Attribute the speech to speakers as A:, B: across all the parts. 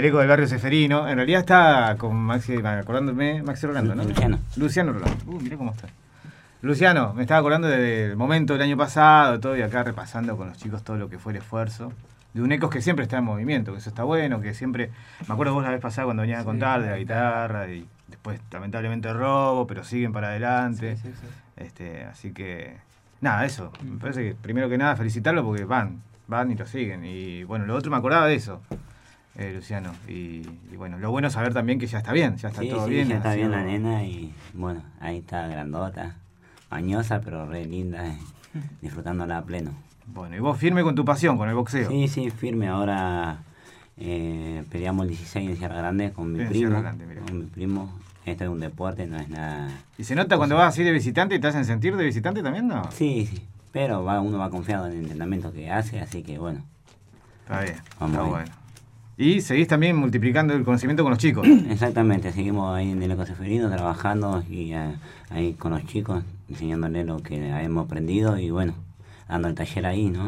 A: del eco del barrio Seferino. En realidad está con Maxi, acordándome, Maxi Rolando, ¿no?
B: Luciano.
A: Luciano Rolando. Uh, mirá cómo está. Luciano, me estaba acordando del momento del año pasado, todo y acá repasando con los chicos todo lo que fue el esfuerzo. De un Ecos que siempre está en movimiento, que eso está bueno, que siempre. Me acuerdo vos la vez pasada cuando venías a contar de la guitarra y después lamentablemente robo, pero siguen para adelante.
C: Sí, sí, sí.
A: Este, así que. Nada, eso. Me parece que primero que nada felicitarlo porque van, van y lo siguen. Y bueno, lo otro me acordaba de eso, eh, Luciano. Y, y bueno, lo bueno es saber también que ya está bien, ya está
B: Sí,
A: todo
B: sí,
A: bien.
B: ya está bien la nena y bueno, ahí está grandota, mañosa pero re linda, eh, disfrutándola a pleno.
A: Bueno, y vos firme con tu pasión, con el boxeo.
B: Sí, sí, firme. Ahora eh, peleamos el 16 en Sierra Grande con mi
A: En
B: primo.
A: Sierra Grande,
B: con mi primo. Esto es un deporte, no es nada.
A: ¿Y se nota cuando vas así de visitante y te hacen sentir de visitante también, no?
B: Sí, sí. Pero va, uno va confiado en el entrenamiento que hace, así que bueno.
A: Está bien,
B: Vamos
A: está bueno. Y seguís también multiplicando el conocimiento con los chicos.
B: Exactamente, seguimos ahí en el ecoseferino trabajando y eh, ahí con los chicos, enseñándoles lo que hemos aprendido y bueno, dando el taller ahí, ¿no?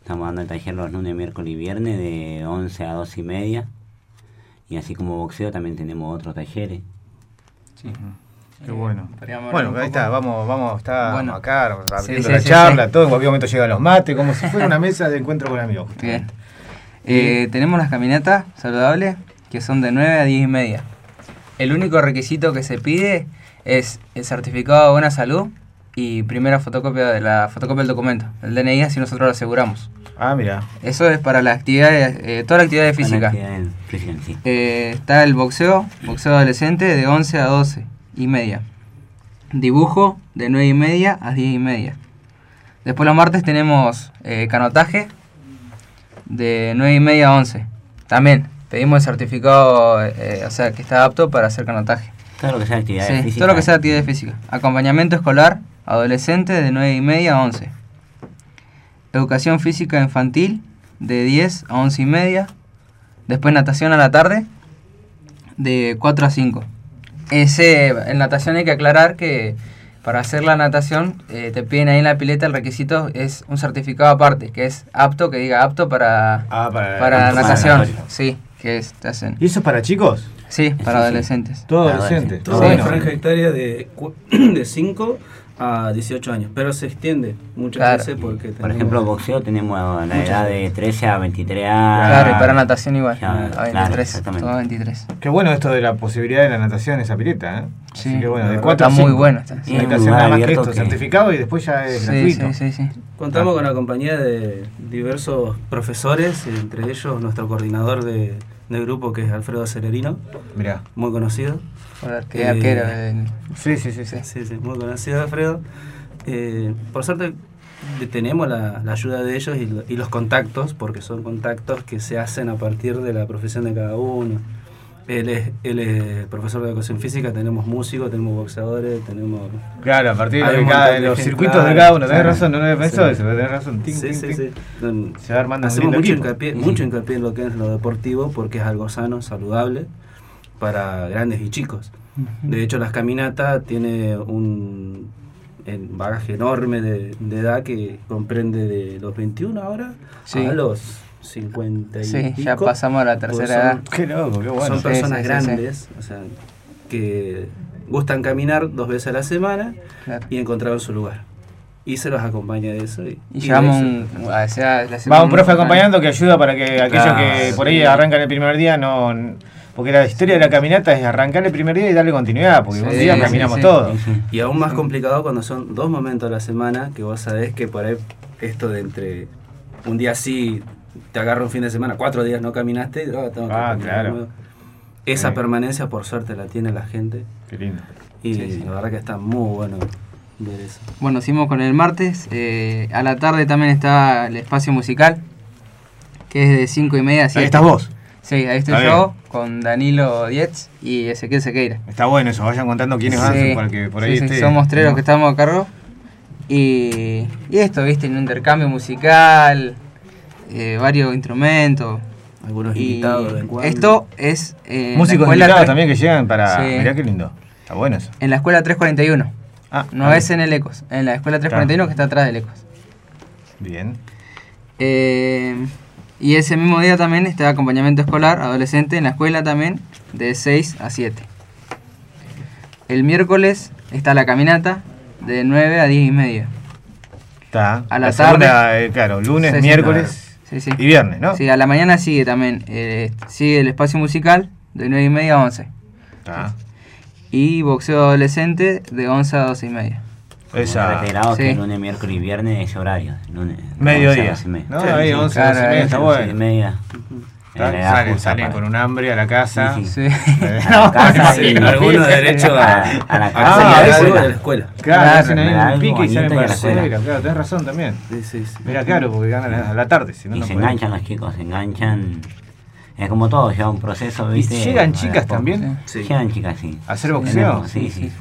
B: Estamos dando el taller los lunes, miércoles y viernes de 11 a 12 y media. Y así como boxeo también tenemos otros talleres.
C: Sí.
A: Qué bueno. Bueno, ahí está, vamos, vamos, está
C: Bueno.
A: acá abriendo
C: Sí, sí,
A: la
C: sí,
A: charla,
C: sí.
A: todo, en cualquier momento llegan los mates, como si fuera una mesa de encuentro con amigos.
C: Bien. Eh, tenemos las caminatas saludables que son de 9 a 10 y media. El único requisito que se pide es el certificado de buena salud y primera fotocopia de la fotocopia del documento, el DNI, así nosotros lo aseguramos.
A: Ah, mira.
C: Eso es para las actividades, eh, toda la actividad física.
B: Actividades físicas, sí.
C: Eh, está el boxeo, boxeo adolescente de 11 a 12 y media. Dibujo de 9 y media a 10 y media. Después los martes tenemos eh, canotaje de 9 y media a 11. También pedimos el certificado, eh, o sea, que está apto para hacer canotaje.
B: Todo lo que sea actividades
C: Sí,
B: físicas.
C: todo lo que sea actividad física. Acompañamiento escolar, adolescente de 9 y media a 11. Educación física infantil de 10 a 11 y media. Después natación a la tarde de 4 a 5. Ese, en natación hay que aclarar que para hacer la natación eh, te piden ahí en la pileta el requisito es un certificado aparte, que es apto, que diga apto para,
A: Ah, para,
C: para
B: apto para
C: natación. Sí, que es, te hacen.
A: ¿Y eso es para chicos?
C: Sí, para
B: sí.
C: adolescentes.
A: Todo adolescente.
B: sí.
D: Todo
C: Sí.
D: en
A: bueno.
D: franja cu- de 5 a 18 años, pero se extiende muchas
C: Claro.
D: veces porque
B: Por
D: tenemos-
B: ejemplo, boxeo tenemos la
D: Muchas
B: edad de 13 a 23 años.
C: Claro, y para natación igual.
B: Claro,
C: a
B: claro,
C: 23.
B: exactamente.
C: todo a 23.
A: Qué bueno esto de la posibilidad de la natación en esa pileta, ¿eh?
C: Sí,
A: Así que bueno, de
D: verdad
A: 4
C: está
A: a
C: muy
A: 5.
C: bueno. Está, sí.
B: lugar
A: nada más que esto,
B: que-
A: certificado y después ya es
C: sí,
A: gratuito.
C: sí, sí, sí.
D: Contamos con la compañía de diversos profesores, entre ellos nuestro coordinador de, de grupo que es Alfredo Celerino,
A: Mirá.
D: muy conocido.
C: Arque-
D: Eh,
C: arquero. el-
A: Sí, sí, sí, sí.
D: Sí, sí, muy conocido Alfredo. Eh, por suerte de- tenemos la, la ayuda de ellos y, lo- y los contactos, porque son contactos que se hacen a partir de la profesión de cada uno. Él es, él es profesor de educación física, tenemos músicos, tenemos boxeadores, tenemos...
A: Claro, a partir de, cada, de
D: de
A: los
D: gente,
A: circuitos de
D: claro,
A: cada uno. Tenés
D: claro.
A: razón, no lo había pensado
D: Sí.
A: eso, tenés razón. Tin,
D: sí, sí, sí. No,
A: Se va armando un
D: Hacemos mucho
A: equipo.
D: hincapié, mucho hincapié en lo que es lo deportivo porque es algo sano, saludable para grandes y chicos. De hecho, las caminatas tiene un bagaje enorme de, de edad que comprende de los 21 ahora
C: Sí.
D: a los 50 y
C: Sí,
D: pico.
C: ya pasamos a la
D: Pues
C: tercera
D: son-
C: edad.
A: Qué loco, qué bueno.
D: son personas
C: sí, sí,
D: grandes, o sea, que gustan caminar dos veces a la semana
C: Claro.
D: y encontraron su lugar. Y se los acompaña de eso. Y,
C: Y
D: y
C: llevamos un. o sea,
A: Va un profe acompañando que ayuda para que aquellos
D: Claro,
A: que por ahí
D: sí.
A: arrancan el primer día no. Porque la historia de la caminata es arrancar el primer día y darle continuidad, porque un
C: Sí,
A: día
C: sí,
A: caminamos
C: sí.
A: todos.
B: Sí.
D: Y aún más complicado cuando son dos momentos a la semana que vos sabés que por ahí esto de entre un día sí te agarra un fin de semana, cuatro días no caminaste, y, oh, tengo que
A: Ah,
D: caminar de
A: claro.
D: nuevo. Esa
A: Sí.
D: permanencia por suerte la tiene la gente
A: Qué lindo.
D: y
C: Sí, sí.
D: la verdad que está muy bueno ver eso.
C: Bueno, seguimos con el martes. eh, a la tarde también está el espacio musical, que es de 5 y media a 7.
A: Ahí estás vos.
C: Sí, ahí estoy
A: Está
C: yo, con Danilo Dietz y Ezequiel Sequeira.
A: Está bueno eso, vayan contando quiénes van
C: Sí,
A: para que por ahí
C: sí, somos tres los que estamos a cargo. Y, y esto, viste, un intercambio musical, eh, varios instrumentos.
D: Algunos
C: Y
D: invitados de vez en cuando.
C: esto es eh,
A: Músicos invitados también que llegan para.
C: Sí.
A: Mirá qué lindo. Está bueno eso.
C: en la escuela 341.
A: Ah,
C: No es en el Ecos, en la escuela 341 que está atrás del Ecos.
A: Bien.
C: Eh, Y ese mismo día también está acompañamiento escolar adolescente en la escuela también de 6 a 7. El miércoles está la caminata de 9 a 10 y media.
A: Está.
C: A la
A: segunda,
C: tarde.
A: eh, claro, lunes,
C: Sí,
A: miércoles
C: Sí, sí.
A: y viernes, ¿no?
C: Sí, a la mañana sigue también. eh, sigue el espacio musical de 9 y media a 11.
A: Está.
C: Y boxeo adolescente de 11 a 12 y media.
A: Esa.
B: reiterado
C: Sí.
B: que lunes, miércoles y viernes ese horario. Lunes,
A: Mediodía.
B: 11 a 12 y media.
A: ¿No?
D: Sí,
A: Ahí
D: sí.
A: 11,
C: Claro,
A: 12 y media, está
C: ahí,
B: 11 y
A: bueno.
B: media. La
A: Salen, salen con un hambre a la casa.
B: Sí, sí.
A: Eh,
B: A la casa
D: Sí,
B: y-
D: algunos derecho a,
B: a la
D: a
B: casa
D: hacer
A: y a la
D: algo
A: escuela.
D: de la escuela.
A: Claro,
C: Claro,
A: hacen ahí un pique y salen
B: y a
A: para
B: la
A: la
B: escuela.
A: escuela. Claro, tenés razón también.
D: Sí, sí, sí.
A: Mira, claro, porque ganan a la, a la tarde, si no,
B: Y
A: no
B: se enganchan los chicos, se enganchan. Es como todo, lleva un proceso,
A: ¿Y
B: ¿viste?
A: llegan
B: De a
A: chicas también?
D: Sí.
B: Llegan chicas, sí.
A: ¿A hacer boxeo?
B: Sí, sí.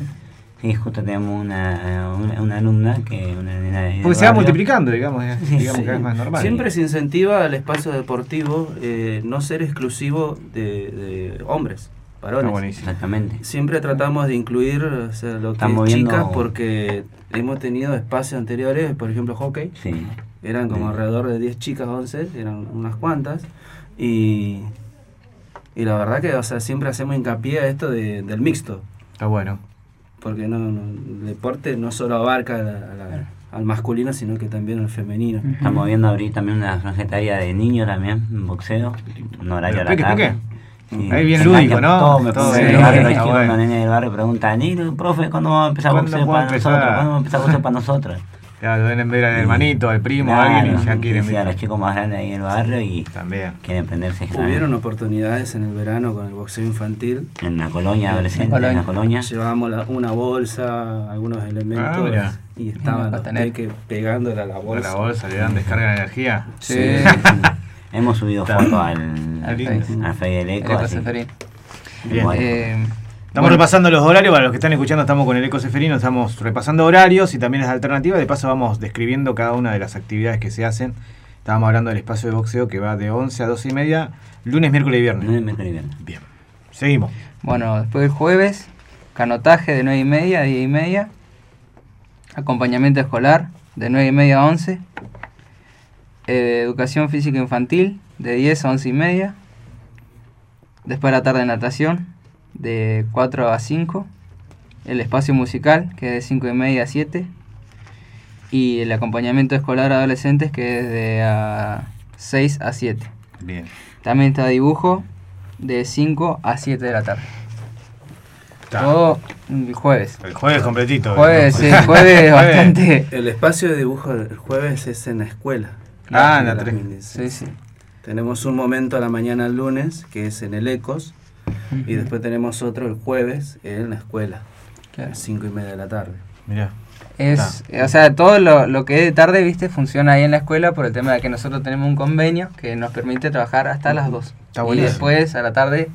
B: Sí, justo tenemos una, una, una alumna que una nena de
A: Porque se va multiplicando, digamos,
B: Sí,
A: digamos
B: sí.
A: que es más normal.
D: Siempre se incentiva al espacio deportivo eh, no ser exclusivo de, de hombres,
A: Está
D: varones.
A: buenísimo.
B: Exactamente.
D: Siempre tratamos de incluir o sea, lo que es chicas porque hemos tenido espacios anteriores, por ejemplo hockey,
B: Sí.
D: eran como
B: Sí.
D: alrededor de 10 chicas, 11, eran unas cuantas, y, y la verdad que o sea, siempre hacemos hincapié a esto de- del mixto,
A: Está bueno.
D: Porque no, no- el deporte no solo abarca a la- a la- al masculino, sino que también al femenino.
B: Estamos viendo abrir también una franja etaria de niños también, en boxeo, un horario a la tarde. Sí.
A: Ahí bien lúdico, ¿no?
B: Todo, me
A: Todo
B: en el barrio, chicos,
A: bueno.
B: del barrio preguntan, ¿y profe, cuándo vamos a empezar
A: ¿Cuándo
B: boxeo
A: puedo
B: para
A: empezar?
B: nosotros? ¿Cuándo vamos a empezar boxeo para nosotros?
A: Claro, deben ver al hermanito, al primo, a
B: Claro,
A: alguien y ya quieren
B: sí, a
A: ver.
B: los chicos más grandes ahí del barrio y
A: También.
B: quieren prenderse
D: Hubieron oportunidades en el verano con el boxeo infantil.
B: en la colonia adolescente, en la colonia.
D: Llevábamos la- una bolsa, algunos elementos
A: Ah,
D: y estaban los peques pegándole a la
A: A
D: bolsa.
A: la bolsa le dan descarga de energía.
C: Sí.
B: Sí. Hemos subido fotos al,
A: Al
B: al.
C: El.
A: Bien.
B: Bueno.
C: Eh,
A: Estamos
C: bueno,
A: repasando los horarios, para los que están escuchando estamos con el Eco Ceferino, estamos repasando horarios y también las alternativas, de paso vamos describiendo cada una de las actividades que se hacen. Estábamos hablando del espacio de boxeo que va de 11 a 12 y media, lunes, miércoles y viernes.
B: Lunes, miércoles y viernes.
A: Bien, seguimos.
C: Bueno, después el jueves, canotaje de 9 y media a 10 y media. Acompañamiento escolar de 9 y media a 11. Eh, educación física infantil de 10 a 11 y media. Después la tarde natación de 4 a 5. El espacio musical que es de 5 y media a 7. Y el acompañamiento escolar a adolescentes que es de a 6 a 7.
A: Bien.
C: También está dibujo de 5 a 7 de la tarde.
A: Está.
C: Todo el jueves.
A: El jueves completito.
C: Jueves,
A: ¿no?
C: sí, jueves bastante.
D: El espacio de dibujo del jueves es en la escuela.
A: Ah, en la
D: las
A: tres.
D: mini-
C: Sí, sí.
D: Tenemos un momento a la mañana el lunes, que es en el ECOS, y después tenemos otro el jueves en la escuela, a
C: Claro.
D: las 5 y media de la tarde.
A: Mirá.
C: Es, o sea, todo lo, lo que es de tarde, viste, funciona ahí en la escuela por el tema de que nosotros tenemos un convenio que nos permite trabajar hasta las 2.
A: Está
C: y después, a la tarde,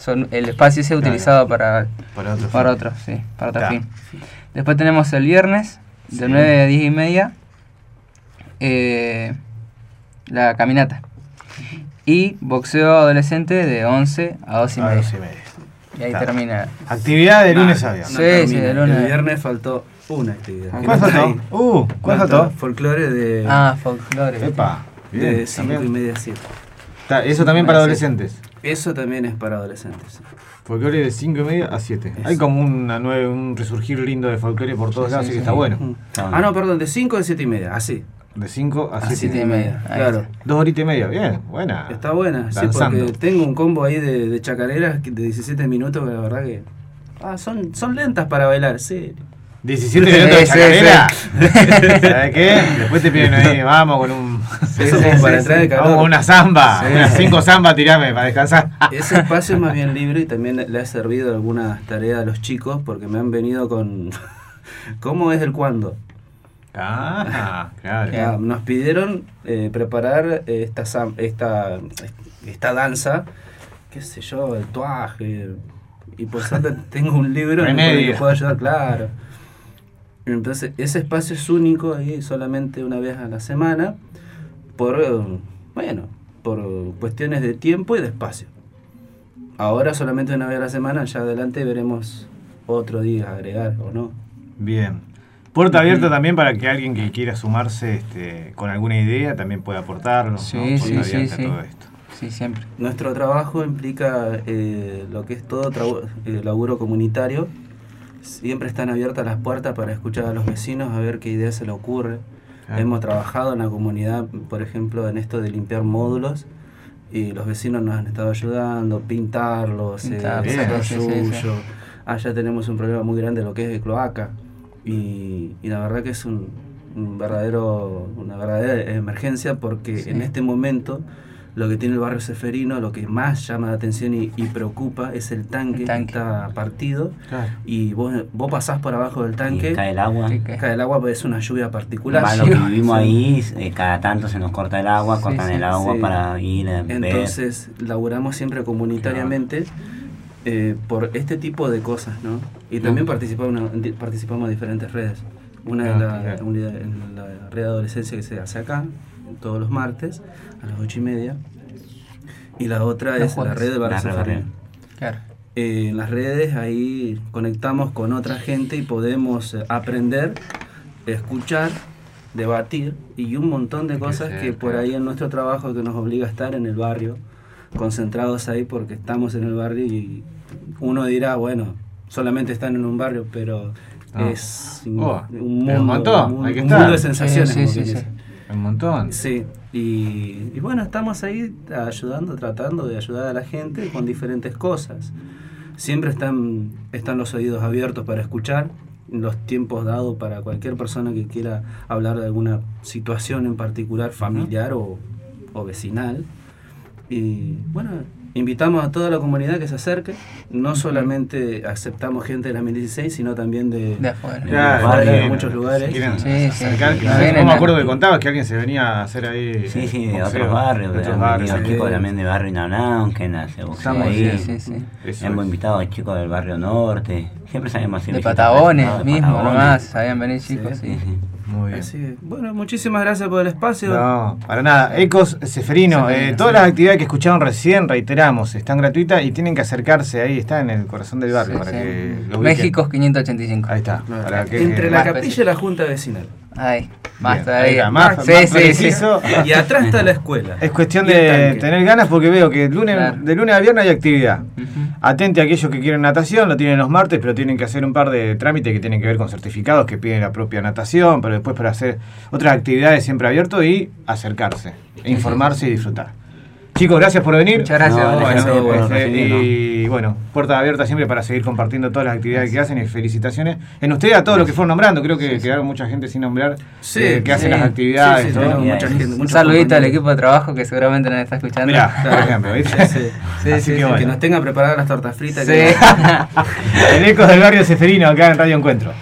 C: son el espacio se ha
A: Claro.
C: utilizado para,
A: Para otro.
C: para
A: fin.
C: otro, sí, para otro fin. Después tenemos el viernes, de
A: Sí.
C: 9 a 10 y media, eh, la caminata. Y boxeo adolescente de 11 a 12 y
A: A
C: media.
A: 12 y media.
C: Y ahí
A: Está.
C: termina.
A: Actividad de lunes a
D: No,
A: viernes.
C: Sí,
D: termina.
C: sí, de lunes.
D: El viernes faltó una actividad. que
A: ¿Cuál
D: no
A: faltó? Uh, ¿cuál faltó?
D: Folclore de,
C: Ah, folclore.
A: Epa.
D: de
A: Bien.
D: 5 y media a 7.
A: Está, Eso también para
C: Ah, sí.
A: adolescentes.
D: Eso también es para adolescentes.
A: Folclore de 5 y media a 7.
D: Eso.
A: Hay como una nueve, un resurgir lindo de folclore por todos
C: Sí,
A: lados,
C: sí,
A: así que
C: sí.
A: está bueno.
D: Mm.
B: Está bueno.
D: Ah, no, perdón, de 5 a 7 y media, así.
A: De 5 a
C: A
A: 7.
C: siete y media.
D: Claro.
A: Dos horitas y media, bien, buena.
D: Está buena, sí, porque tengo un combo ahí de, de chacareras de 17 minutos que la verdad que. Ah, son, son lentas para bailar, sí.
A: 17 minutos de chacarera. ¿Sabes qué? Después te piden ahí, vamos con un.
D: Eso como para entrar de calor.
A: Vamos con una zamba.
C: Sí.
A: Unas 5 zambas tirame para descansar.
D: Ese espacio es más bien libre y también le ha servido algunas tareas a los chicos porque me han venido con. ¿Cómo es el cuándo?
A: Ah, claro.
D: Ah, nos pidieron eh, preparar eh, esta, esta, esta danza, qué sé yo, el tuaje. Y por suerte tengo un libro en el que puedo ayudar, claro. Entonces, ese espacio es único ahí solamente una vez a la semana, por, bueno, por cuestiones de tiempo y de espacio. Ahora solamente una vez a la semana, ya adelante veremos otro día agregar o no.
A: Bien. Puerta abierta también para que alguien que quiera sumarse este, con alguna idea también pueda aportarnos.
C: Sí,
A: ¿no?
C: sí, sí, sí.
A: todo esto.
C: Sí, siempre.
D: Nuestro trabajo implica eh, lo que es todo eh, laburo comunitario. Siempre están abiertas las puertas para escuchar a los vecinos, a ver qué idea se le ocurre.
A: Claro.
D: Hemos trabajado en la comunidad, por ejemplo, en esto de limpiar módulos y los vecinos nos han estado ayudando, pintarlos, eh,
C: Pintar,
D: sacar
C: sí, sí.
D: suyo. Allá tenemos un problema muy grande lo que es de cloaca y, y la verdad que es un, un verdadero, una verdadera emergencia porque
C: Sí.
D: en este momento lo que tiene el barrio Seferino, lo que más llama la atención y, y preocupa es el tanque,
C: El tanque.
D: que está partido
A: Claro.
D: y vos, vos pasás por abajo del
B: Y
D: tanque,
B: cae el agua.
D: Cae el agua, pues es una lluvia particular.
B: Más lo que vivimos
D: Sí.
B: ahí, eh, cada tanto se nos corta el agua,
C: Sí,
B: cortan
C: sí,
B: el agua
D: sí.
B: para ir a ver.
D: Entonces, laburamos siempre comunitariamente eh, por este tipo de cosas, ¿no? Y también participamos, participamos en diferentes redes. Una es
A: Ah,
D: la, unidad- en la red de adolescencia que se hace acá, todos los martes, a las ocho y media. Y la otra es la red de
B: La. Barrio.
C: Claro.
D: Eh, en las redes ahí conectamos con otra gente y podemos eh, aprender, escuchar, debatir y un montón de cosas
A: sí,
D: que por
A: claro.
D: ahí en nuestro trabajo que nos obliga a estar en el barrio, concentrados ahí porque estamos en el barrio y uno dirá, bueno, solamente están en un barrio, pero
A: Ah.
D: es un,
A: Oh,
D: un mundo,
A: un montón,
D: un,
A: hay que
D: un
A: estar.
D: mundo de sensaciones.
C: Sí, sí, sí.
A: Un montón.
D: Sí, y, y bueno, estamos ahí ayudando, tratando de ayudar a la gente con diferentes cosas. Siempre están, están los oídos abiertos para escuchar, los tiempos dados para cualquier persona que quiera hablar de alguna situación en particular, familiar o, o vecinal. Y bueno, invitamos a toda la comunidad que se acerque. No solamente aceptamos gente de la 2016, sino también de,
C: De afuera.
A: Claro,
D: afuera, de muchos lugares.
A: Si quieren
C: Sí, sí.
A: acercar, que-
C: No
A: me acuerdo que contabas que alguien se venía a hacer ahí.
B: Sí, sí,
A: eh,
B: de otros barrios,
A: de otros barrios.
D: sí.
B: chicos también de barrio Inaunau, que
A: Estamos,
B: ahí.
C: Sí, sí, sí.
B: Hemos
A: es.
B: invitado a chicos del barrio norte. Siempre sabemos
C: De Patagones mismo, nomás. Sabían venir chicos,
D: Sí.
A: Muy bien.
D: Así bueno, muchísimas gracias por el espacio.
A: No, para nada. Ecos Seferino, eh, todas las actividades que escucharon recién, reiteramos, están gratuitas y tienen que acercarse ahí, está en el corazón del barrio
C: Sí,
A: para
C: sí.
A: que.
C: México 585.
A: Ahí está.
D: Claro.
A: para que-
D: Entre la capilla y la junta vecinal.
C: Ahí, más
A: Bien,
C: todavía.
A: ahí está, más-
C: sí,
A: más
C: sí, sí.
A: preciso.
D: Y atrás está la escuela.
A: Es cuestión de tener ganas porque veo que lunes,
C: Claro.
A: de lunes a viernes hay actividad. Atente a aquellos que quieren natación, lo tienen los martes, pero tienen que hacer un par de trámites que tienen que ver con certificados que piden la propia natación, pero después para hacer otras actividades siempre abierto y acercarse, informarse y disfrutar. Chicos, gracias por venir.
C: Muchas gracias.
B: No,
C: Bueno,
B: gracias
A: y bueno, puerta abierta siempre para seguir compartiendo todas las actividades que hacen y felicitaciones en ustedes a todos los que fueron nombrando. Creo que quedaron mucha gente sin nombrar
D: Sí,
A: eh, que hacen las actividades.
D: Sí, sí,
A: todo.
D: tenemos mucha gente,
C: Un saludito al equipo de trabajo que seguramente nos está escuchando.
A: Mirá, por ejemplo, ¿viste?
D: Sí, sí.
C: Sí,
A: que
C: sí,
A: bueno.
D: Que nos tengan preparadas las tortas fritas.
C: Sí.
D: que-
A: El Ecos del Barrio Seferino acá en Radio Encuentro.